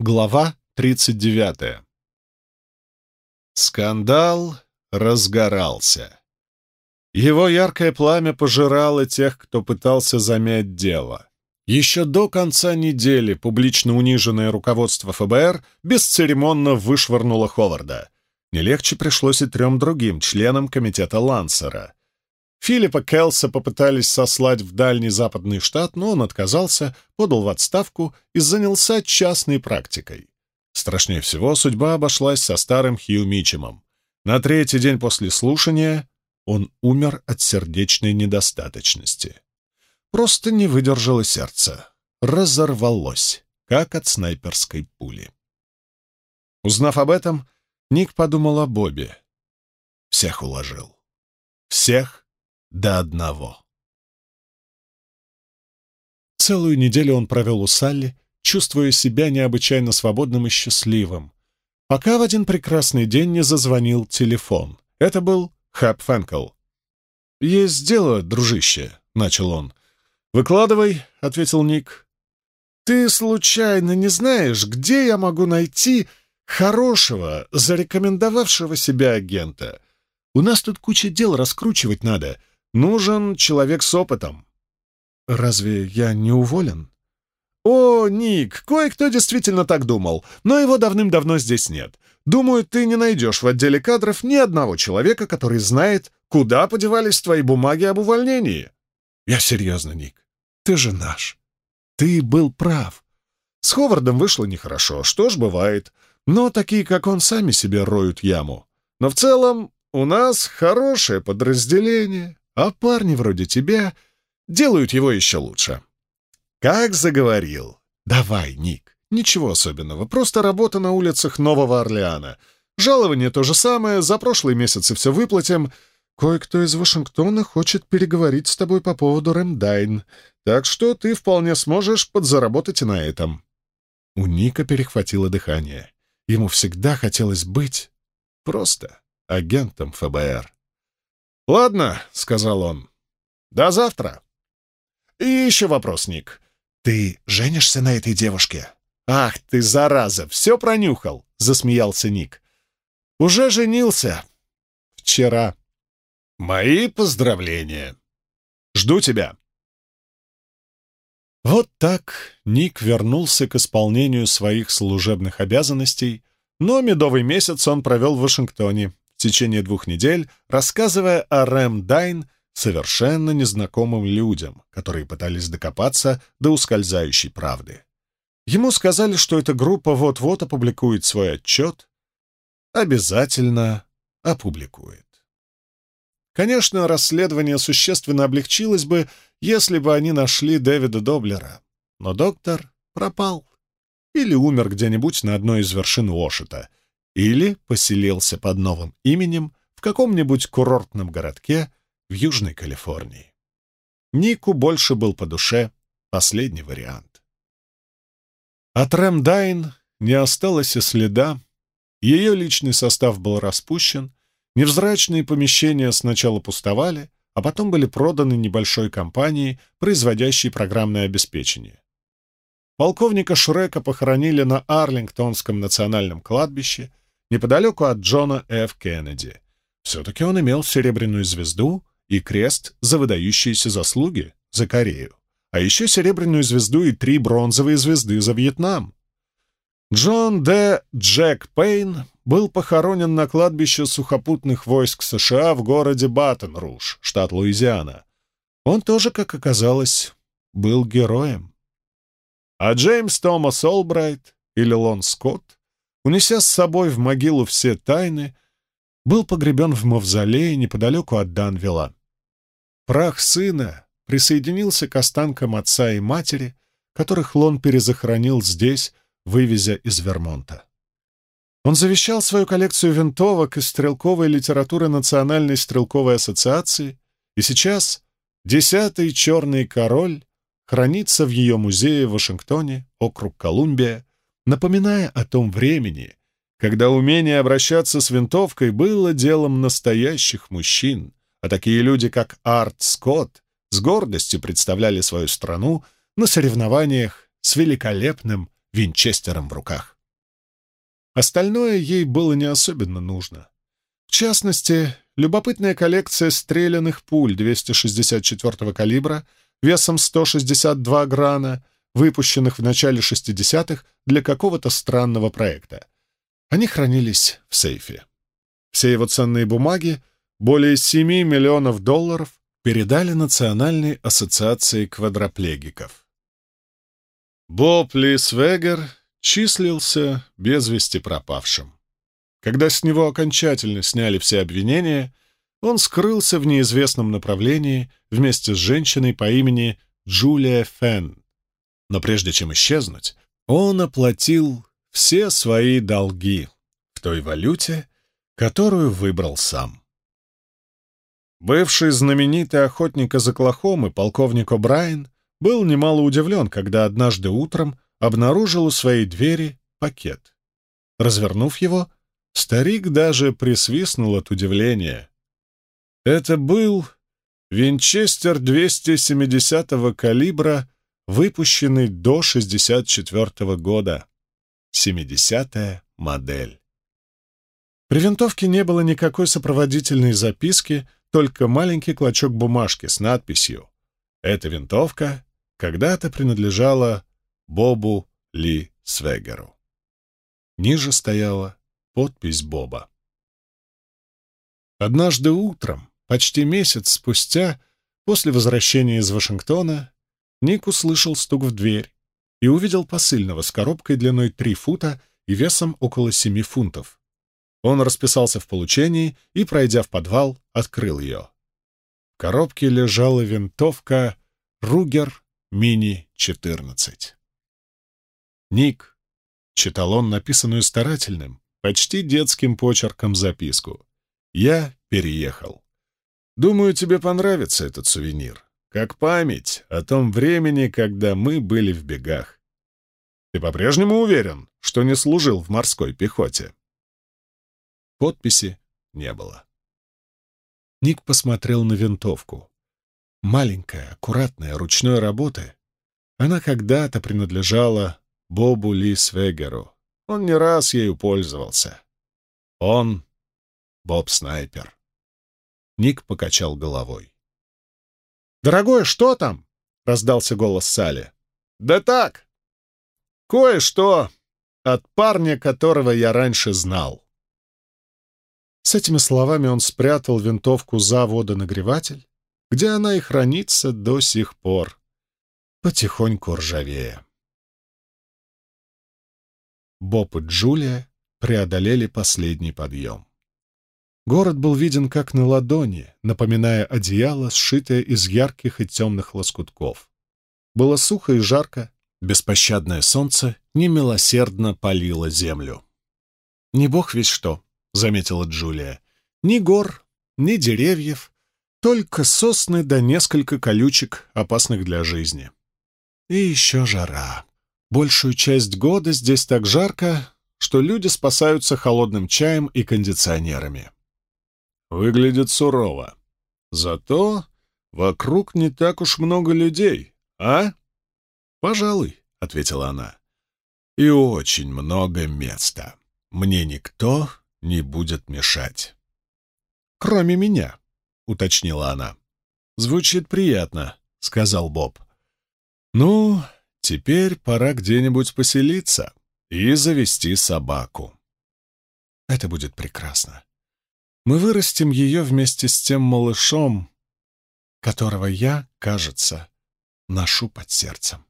Глава 39. Скандал разгорался. Его яркое пламя пожирало тех, кто пытался замять дело. Еще до конца недели публично униженное руководство ФБР бесцеремонно вышвырнуло Ховарда. Не легче пришлось и трем другим членам комитета Лансера. Филиппа Келса попытались сослать в дальний западный штат, но он отказался, подал в отставку и занялся частной практикой. Страшнее всего судьба обошлась со старым Хью Мичемом. На третий день после слушания он умер от сердечной недостаточности. Просто не выдержало сердце. Разорвалось, как от снайперской пули. Узнав об этом, Ник подумал о Бобби. Всех уложил. Всех до одного. Целую неделю он провел у Салли, чувствуя себя необычайно свободным и счастливым, пока в один прекрасный день не зазвонил телефон. Это был Хэп Фэнкл. «Есть дело, дружище», — начал он. «Выкладывай», — ответил Ник. «Ты случайно не знаешь, где я могу найти хорошего, зарекомендовавшего себя агента? У нас тут куча дел раскручивать надо, Нужен человек с опытом. Разве я не уволен? О, Ник, кое-кто действительно так думал, но его давным-давно здесь нет. Думаю, ты не найдешь в отделе кадров ни одного человека, который знает, куда подевались твои бумаги об увольнении. Я серьезно, Ник. Ты же наш. Ты был прав. С Ховардом вышло нехорошо, что ж, бывает. Но такие, как он, сами себе роют яму. Но в целом у нас хорошее подразделение, а парни вроде тебя делают его еще лучше. Как заговорил. Давай, Ник. Ничего особенного, просто работа на улицах Нового Орлеана. Жалование то же самое, за прошлые месяцы все выплатим. Кое-кто из Вашингтона хочет переговорить с тобой по поводу Рэмдайн, так что ты вполне сможешь подзаработать на этом. У Ника перехватило дыхание. Ему всегда хотелось быть просто агентом ФБР. «Ладно», — сказал он. «До завтра». «И еще вопрос, Ник. Ты женишься на этой девушке?» «Ах ты, зараза, все пронюхал!» — засмеялся Ник. «Уже женился. Вчера. Мои поздравления. Жду тебя». Вот так Ник вернулся к исполнению своих служебных обязанностей, но медовый месяц он провел в Вашингтоне, в течение двух недель, рассказывая о Рэм Дайн совершенно незнакомым людям, которые пытались докопаться до ускользающей правды. Ему сказали, что эта группа вот-вот опубликует свой отчет. Обязательно опубликует. Конечно, расследование существенно облегчилось бы, если бы они нашли Дэвида Доблера. Но доктор пропал. Или умер где-нибудь на одной из вершин Уошета, или поселился под новым именем в каком-нибудь курортном городке в Южной Калифорнии. Нику больше был по душе последний вариант. От Рэм Дайн не осталось и следа, ее личный состав был распущен, невзрачные помещения сначала пустовали, а потом были проданы небольшой компании, производящей программное обеспечение. Полковника Шрека похоронили на Арлингтонском национальном кладбище, неподалеку от Джона Ф. Кеннеди. Все-таки он имел серебряную звезду и крест за выдающиеся заслуги за Корею, а еще серебряную звезду и три бронзовые звезды за Вьетнам. Джон Д. Джек Пейн был похоронен на кладбище сухопутных войск США в городе Баттон-Руж, штат Луизиана. Он тоже, как оказалось, был героем. А Джеймс Томас Олбрайт или Лон Скотт унеся с собой в могилу все тайны, был погребен в мавзолее неподалеку от Данвилла. Прах сына присоединился к останкам отца и матери, которых Лон перезахоронил здесь, вывезя из Вермонта. Он завещал свою коллекцию винтовок из стрелковой литературы Национальной стрелковой ассоциации, и сейчас десятый черный король хранится в ее музее в Вашингтоне, округ Колумбия, напоминая о том времени, когда умение обращаться с винтовкой было делом настоящих мужчин, а такие люди, как Арт Скотт, с гордостью представляли свою страну на соревнованиях с великолепным винчестером в руках. Остальное ей было не особенно нужно. В частности, любопытная коллекция стрелянных пуль 264 калибра весом 162 грана, выпущенных в начале 60-х для какого-то странного проекта. Они хранились в сейфе. Все его ценные бумаги, более 7 миллионов долларов, передали Национальной ассоциации квадроплегиков. Боб Лисвегер числился без вести пропавшим. Когда с него окончательно сняли все обвинения, он скрылся в неизвестном направлении вместе с женщиной по имени Джулия Фенн. Но прежде чем исчезнуть, он оплатил все свои долги в той валюте, которую выбрал сам. Бывший знаменитый охотник из Оклахомы, полковник О'Брайен, был немало удивлен, когда однажды утром обнаружил у своей двери пакет. Развернув его, старик даже присвистнул от удивления. Это был винчестер 270-го калибра, выпущенный до 64 -го года. 70-я модель. При винтовке не было никакой сопроводительной записки, только маленький клочок бумажки с надписью «Эта винтовка когда-то принадлежала Бобу Ли Свегеру». Ниже стояла подпись Боба. Однажды утром, почти месяц спустя, после возвращения из Вашингтона, Ник услышал стук в дверь и увидел посыльного с коробкой длиной 3 фута и весом около 7 фунтов. Он расписался в получении и, пройдя в подвал, открыл ее. В коробке лежала винтовка «Ругер Мини-14». «Ник», — читал он написанную старательным, почти детским почерком записку. «Я переехал. Думаю, тебе понравится этот сувенир, как память о том времени, когда мы были в бегах. Ты по-прежнему уверен, что не служил в морской пехоте?» Подписи не было. Ник посмотрел на винтовку. Маленькая, аккуратная, ручной работы. Она когда-то принадлежала Бобу Ли Свегеру. Он не раз ею пользовался. Он — Боб-снайпер. Ник покачал головой. «Дорогой, что там?» — раздался голос Салли. «Да так! Кое-что от парня, которого я раньше знал». С этими словами он спрятал винтовку за водонагреватель, где она и хранится до сих пор, потихоньку ржавея. Боб и Джулия преодолели последний подъем. Город был виден как на ладони, напоминая одеяло, сшитое из ярких и темных лоскутков. Было сухо и жарко, беспощадное солнце немилосердно палило землю. Не бог весь что, — заметила Джулия. «Ни гор, ни деревьев, только сосны да несколько колючек, опасных для жизни. И еще жара. Большую часть года здесь так жарко, что люди спасаются холодным чаем и кондиционерами. Выглядит сурово. Зато вокруг не так уж много людей, а? «Пожалуй», — ответила она. «И очень много места. Мне никто не будет мешать. «Кроме меня», — уточнила она. «Звучит приятно», — сказал Боб. «Ну, теперь пора где-нибудь поселиться и завести собаку». «Это будет прекрасно. Мы вырастим ее вместе с тем малышом, которого я, кажется, ношу под сердцем».